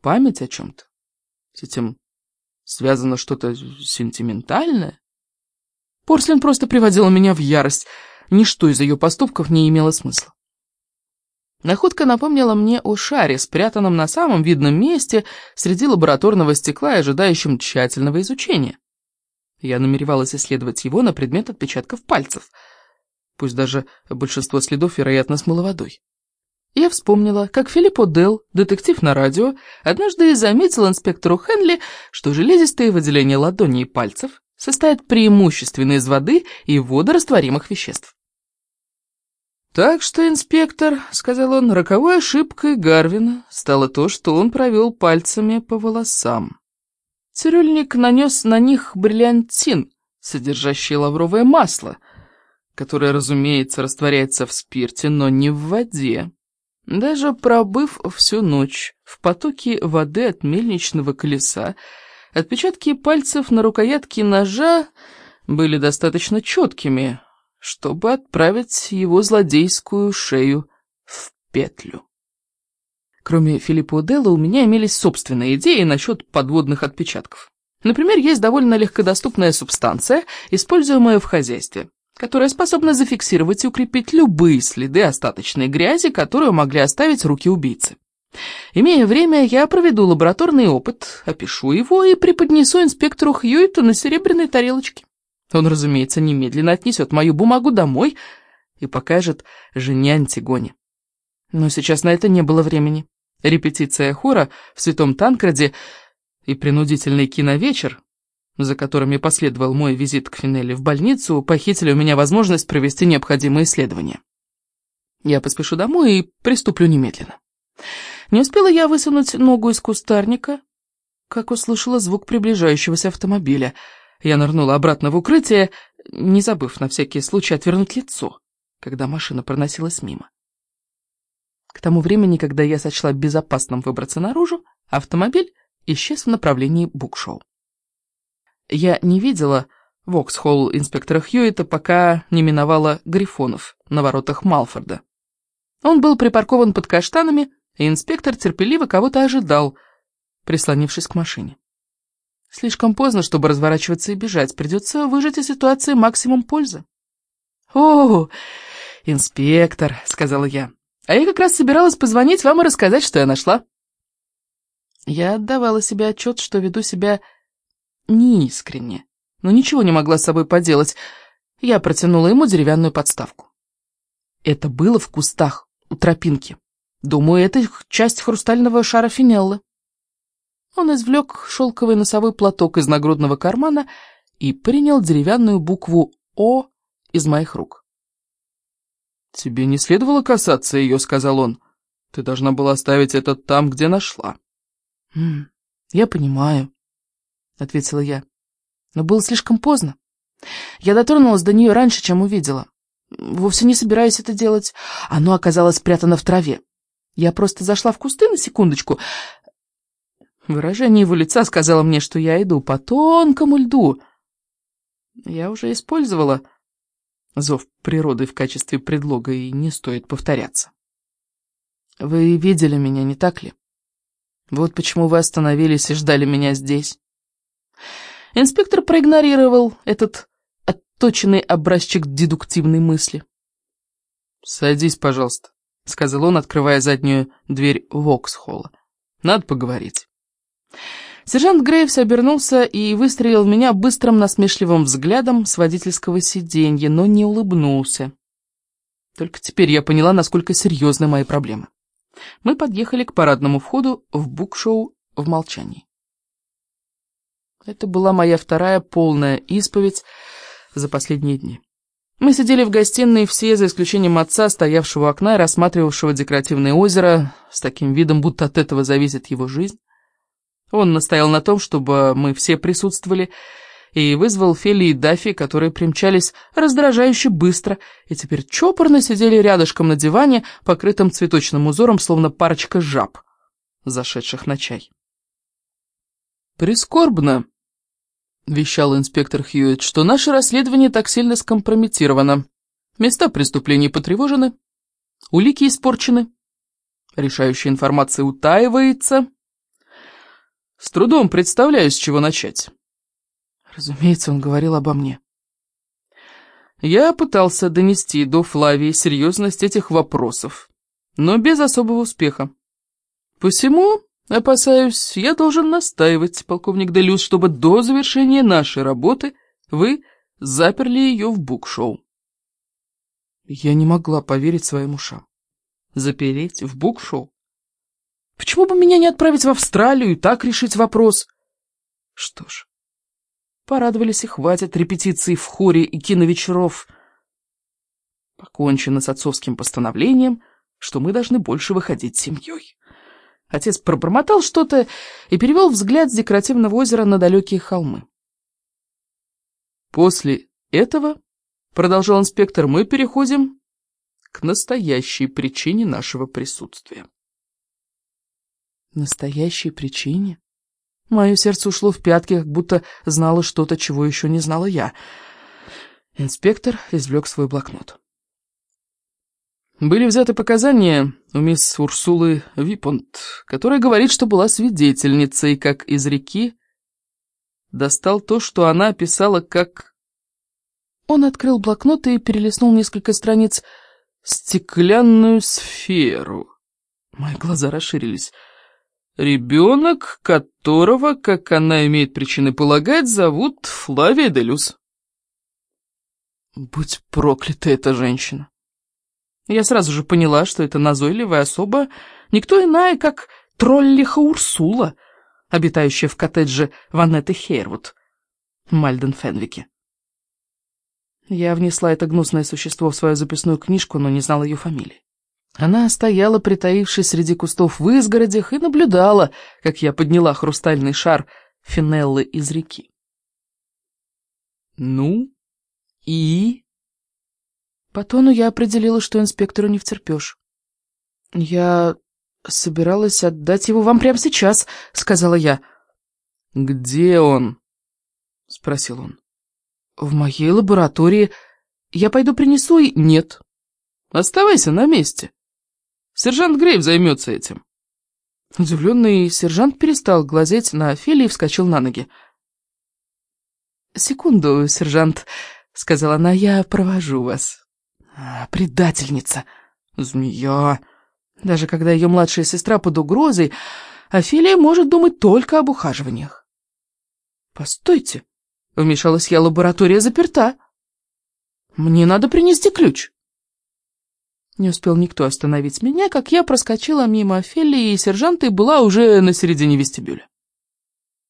память о чем-то? С этим связано что-то сентиментальное? Порслин просто приводила меня в ярость. Ничто из ее поступков не имело смысла. Находка напомнила мне о шаре, спрятанном на самом видном месте среди лабораторного стекла и ожидающем тщательного изучения. Я намеревалась исследовать его на предмет отпечатков пальцев. Пусть даже большинство следов, вероятно, смыло водой. Я вспомнила, как Филипп О'Делл, детектив на радио, однажды заметил инспектору Хенли, что железистые выделения ладоней и пальцев состоят преимущественно из воды и водорастворимых веществ. «Так что, инспектор, — сказал он, — роковой ошибкой Гарвина стало то, что он провел пальцами по волосам. Цирюльник нанес на них бриллиантин, содержащий лавровое масло, которое, разумеется, растворяется в спирте, но не в воде. Даже пробыв всю ночь в потоке воды от мельничного колеса, отпечатки пальцев на рукоятке ножа были достаточно четкими, чтобы отправить его злодейскую шею в петлю. Кроме Филиппа Уделла, у меня имелись собственные идеи насчет подводных отпечатков. Например, есть довольно легкодоступная субстанция, используемая в хозяйстве, которая способна зафиксировать и укрепить любые следы остаточной грязи, которую могли оставить руки убийцы. Имея время, я проведу лабораторный опыт, опишу его и преподнесу инспектору Хьюиту на серебряной тарелочке. Он, разумеется, немедленно отнесет мою бумагу домой и покажет жене Антигоне. Но сейчас на это не было времени. Репетиция хора в Святом Танкраде и принудительный киновечер, за которыми последовал мой визит к Финелли в больницу, похитили у меня возможность провести необходимые исследования. Я поспешу домой и приступлю немедленно. Не успела я высунуть ногу из кустарника, как услышала звук приближающегося автомобиля — я нырнула обратно в укрытие, не забыв на всякий случай отвернуть лицо, когда машина проносилась мимо. К тому времени, когда я сочла безопасным выбраться наружу, автомобиль исчез в направлении букшоу. Я не видела Воксхолл инспектора Хьюита, пока не миновала Грифонов на воротах Малфорда. Он был припаркован под каштанами, и инспектор терпеливо кого-то ожидал, прислонившись к машине. Слишком поздно, чтобы разворачиваться и бежать. Придется выжать из ситуации максимум пользы. «О, инспектор», — сказала я. «А я как раз собиралась позвонить вам и рассказать, что я нашла». Я отдавала себе отчет, что веду себя неискренне, но ничего не могла с собой поделать. Я протянула ему деревянную подставку. Это было в кустах у тропинки. Думаю, это часть хрустального шара Финеллы. Он извлек шелковый носовой платок из нагрудного кармана и принял деревянную букву «О» из моих рук. «Тебе не следовало касаться ее», — сказал он. «Ты должна была оставить это там, где нашла». «М -м, «Я понимаю», — ответила я. «Но было слишком поздно. Я дотронулась до нее раньше, чем увидела. Вовсе не собираюсь это делать. Оно оказалось спрятано в траве. Я просто зашла в кусты на секундочку, Выражение его лица сказало мне, что я иду по тонкому льду. Я уже использовала зов природы в качестве предлога, и не стоит повторяться. Вы видели меня, не так ли? Вот почему вы остановились и ждали меня здесь. Инспектор проигнорировал этот отточенный образчик дедуктивной мысли. «Садись, пожалуйста», — сказал он, открывая заднюю дверь Воксхолла. «Надо поговорить». Сержант Грейвс обернулся и выстрелил в меня быстрым насмешливым взглядом с водительского сиденья, но не улыбнулся. Только теперь я поняла, насколько серьезны мои проблемы. Мы подъехали к парадному входу в букшоу в молчании. Это была моя вторая полная исповедь за последние дни. Мы сидели в гостиной все, за исключением отца, стоявшего у окна и рассматривавшего декоративное озеро, с таким видом, будто от этого зависит его жизнь. Он настоял на том, чтобы мы все присутствовали, и вызвал Фели и Даффи, которые примчались раздражающе быстро, и теперь чопорно сидели рядышком на диване, покрытым цветочным узором, словно парочка жаб, зашедших на чай. «Прискорбно», — вещал инспектор Хьюитт, — «что наше расследование так сильно скомпрометировано. Места преступлений потревожены, улики испорчены, решающая информация утаивается». С трудом представляю, с чего начать. Разумеется, он говорил обо мне. Я пытался донести до Флавии серьезность этих вопросов, но без особого успеха. Посему, опасаюсь, я должен настаивать, полковник Делюс, чтобы до завершения нашей работы вы заперли ее в букшоу. Я не могла поверить своим ушам. Запереть в букшоу? Почему бы меня не отправить в Австралию и так решить вопрос? Что ж, порадовались и хватит репетиций в хоре и киновечеров. Покончено с отцовским постановлением, что мы должны больше выходить семьей. Отец пробормотал что-то и перевел взгляд с декоративного озера на далекие холмы. После этого, продолжал инспектор, мы переходим к настоящей причине нашего присутствия. Настоящей причине? Мое сердце ушло в пятки, как будто знало что-то, чего еще не знала я. Инспектор извлек свой блокнот. Были взяты показания у мисс Урсулы Випонт, которая говорит, что была свидетельницей, как из реки достал то, что она описала как... Он открыл блокнот и перелистнул несколько страниц «Стеклянную сферу». Мои глаза расширились. Ребенок, которого, как она имеет причины полагать, зовут Флавия Делюс. Будь проклята эта женщина. Я сразу же поняла, что это назойливая особа, никто иная, как троллиха Урсула, обитающая в коттедже Ванетты Хейрвуд, Мальден Фенвике. Я внесла это гнусное существо в свою записную книжку, но не знала ее фамилии. Она стояла, притаившись среди кустов в изгородях, и наблюдала, как я подняла хрустальный шар финеллы из реки. «Ну? И?» По тону я определила, что инспектору не втерпешь. «Я собиралась отдать его вам прямо сейчас», — сказала я. «Где он?» — спросил он. «В моей лаборатории. Я пойду принесу и...» «Нет. Оставайся на месте. Сержант Грейв займется этим». Удивленный сержант перестал глазеть на Офелии и вскочил на ноги. «Секунду, сержант», — сказала она, — «я провожу вас». А, «Предательница! Змея!» Даже когда ее младшая сестра под угрозой, Офелия может думать только об ухаживаниях. «Постойте», — вмешалась я, — «лаборатория заперта. Мне надо принести ключ». Не успел никто остановить меня, как я проскочила мимо Офелии, и сержанта была уже на середине вестибюля.